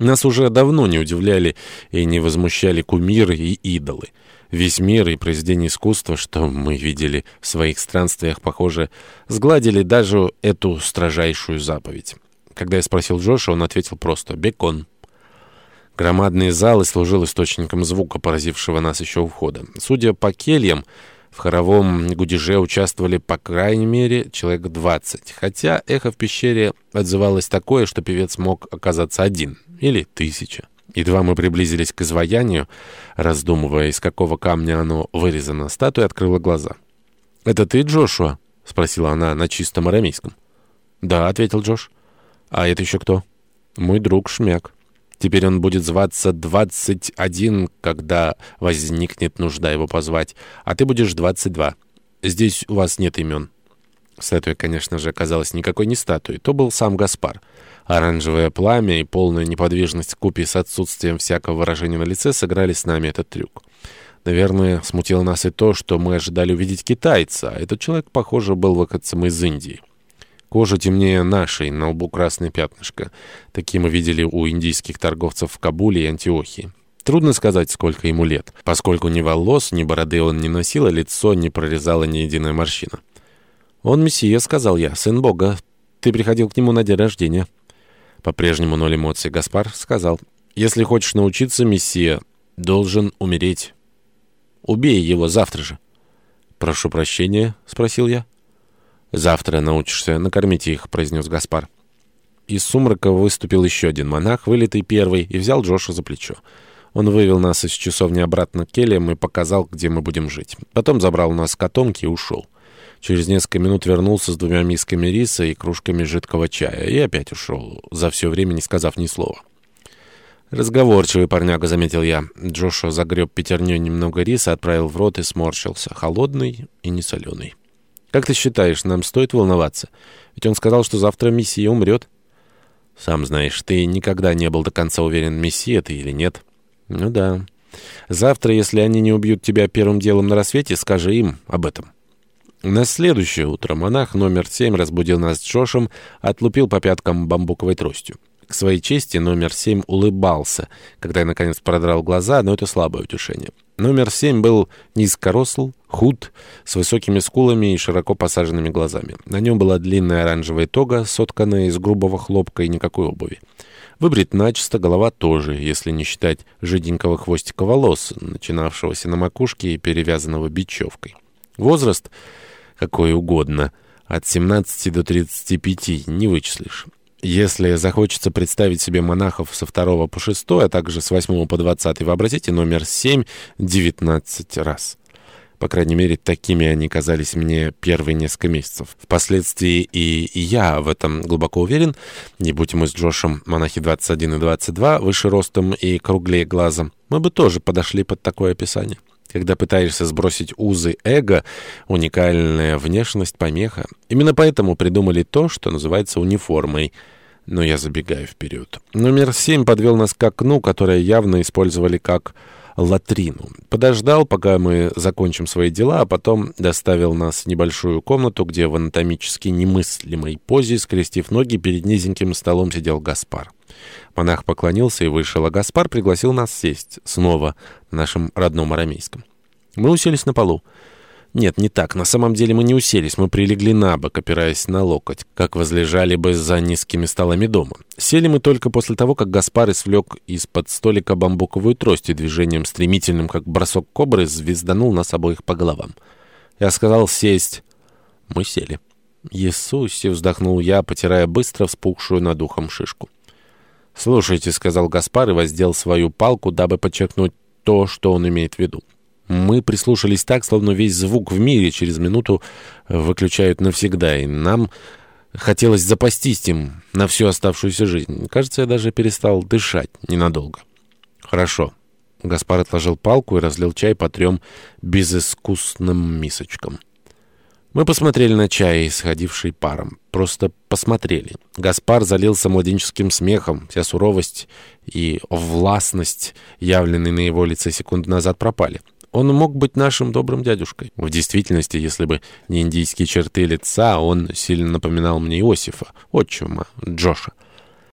Нас уже давно не удивляли и не возмущали кумиры и идолы. Весь мир и произведения искусства, что мы видели в своих странствиях, похоже, сгладили даже эту строжайшую заповедь. Когда я спросил Джоша, он ответил просто «бекон». Громадный зал и служил источником звука, поразившего нас еще у входа. Судя по кельям, в хоровом гудеже участвовали, по крайней мере, человек 20, хотя эхо в пещере отзывалось такое, что певец мог оказаться один или тысяча. Едва мы приблизились к изваянию, раздумывая, из какого камня оно вырезано, статуя открыла глаза. «Это ты, Джошуа?» — спросила она на чистом арамейском. «Да», — ответил Джош. «А это еще кто?» «Мой друг Шмяк. Теперь он будет зваться двадцать один, когда возникнет нужда его позвать, а ты будешь двадцать два. Здесь у вас нет имен». Статуя, конечно же, оказалась никакой не статуей. То был сам Гаспар. Оранжевое пламя и полная неподвижность купе с отсутствием всякого выражения на лице сыграли с нами этот трюк. Наверное, смутило нас и то, что мы ожидали увидеть китайца, а этот человек, похоже, был выходцем из Индии. Кожа темнее нашей, на лбу красное пятнышко. Такие мы видели у индийских торговцев в Кабуле и Антиохии. Трудно сказать, сколько ему лет, поскольку ни волос, ни бороды он не носил, а лицо не прорезало ни единая морщина. «Он мессия», — сказал я, — «сын Бога. Ты приходил к нему на день рождения». По-прежнему ноль эмоций. Гаспар сказал, «Если хочешь научиться, мессия, должен умереть. Убей его завтра же». «Прошу прощения?» — спросил я. «Завтра научишься. Накормите их», — произнес Гаспар. Из сумрака выступил еще один монах, вылитый первый, и взял Джоша за плечо. Он вывел нас из часовни обратно к кельям и показал, где мы будем жить. Потом забрал нас котомки и ушел. Через несколько минут вернулся с двумя мисками риса и кружками жидкого чая. И опять ушел, за все время не сказав ни слова. «Разговорчивый парняга», — заметил я. Джошуа загреб пятерней немного риса, отправил в рот и сморщился. Холодный и не соленый. «Как ты считаешь, нам стоит волноваться? Ведь он сказал, что завтра Мессия умрет». «Сам знаешь, ты никогда не был до конца уверен, Мессия ты или нет». «Ну да. Завтра, если они не убьют тебя первым делом на рассвете, скажи им об этом». На следующее утро монах номер семь разбудил нас с Джошем, отлупил по пяткам бамбуковой тростью. К своей чести номер семь улыбался, когда я, наконец, продрал глаза, но это слабое утешение. Номер семь был низкоросл, худ, с высокими скулами и широко посаженными глазами. На нем была длинная оранжевая тога, сотканная из грубого хлопка и никакой обуви. Выбрит начисто, голова тоже, если не считать жиденького хвостика волос, начинавшегося на макушке и перевязанного бечевкой. Возраст какой угодно, от 17 до 35, не вычислишь. Если захочется представить себе монахов со 2 по 6, а также с 8 по 20, вообразите номер 7 19 раз. По крайней мере, такими они казались мне первые несколько месяцев. Впоследствии и я в этом глубоко уверен. Не будь мы с Джошем монахи 21 и 22, выше ростом и круглее глазом, мы бы тоже подошли под такое описание. Когда пытаешься сбросить узы эго, уникальная внешность помеха. Именно поэтому придумали то, что называется униформой. Но я забегаю вперед. Номер семь подвел нас к окну, которое явно использовали как латрину. Подождал, пока мы закончим свои дела, а потом доставил нас в небольшую комнату, где в анатомически немыслимой позе, скрестив ноги, перед низеньким столом сидел Гаспар. Монах поклонился и вышел, а Гаспар пригласил нас сесть снова на нашем родном арамейском. Мы уселись на полу. Нет, не так. На самом деле мы не уселись, мы прилегли на бок, опираясь на локоть, как возлежали бы за низкими столами дома. Сели мы только после того, как Гаспар извлек из-под столика бамбуковую трость и движением стремительным, как бросок кобры, звезданул нас обоих по головам. Я сказал сесть. Мы сели. «Иисусе!» — вздохнул я, потирая быстро вспухшую над ухом шишку. «Слушайте», — сказал Гаспар и воздел свою палку, дабы подчеркнуть то, что он имеет в виду. Мы прислушались так, словно весь звук в мире через минуту выключают навсегда, и нам хотелось запастись им на всю оставшуюся жизнь. Кажется, я даже перестал дышать ненадолго. «Хорошо». Гаспар отложил палку и разлил чай по трем безыскусным мисочкам. Мы посмотрели на чай, исходивший паром. Просто посмотрели. Гаспар залился младенческим смехом. Вся суровость и властность, явленные на его лице секунду назад, пропали. Он мог быть нашим добрым дядюшкой. В действительности, если бы не индийские черты лица, он сильно напоминал мне Иосифа, отчима Джоша.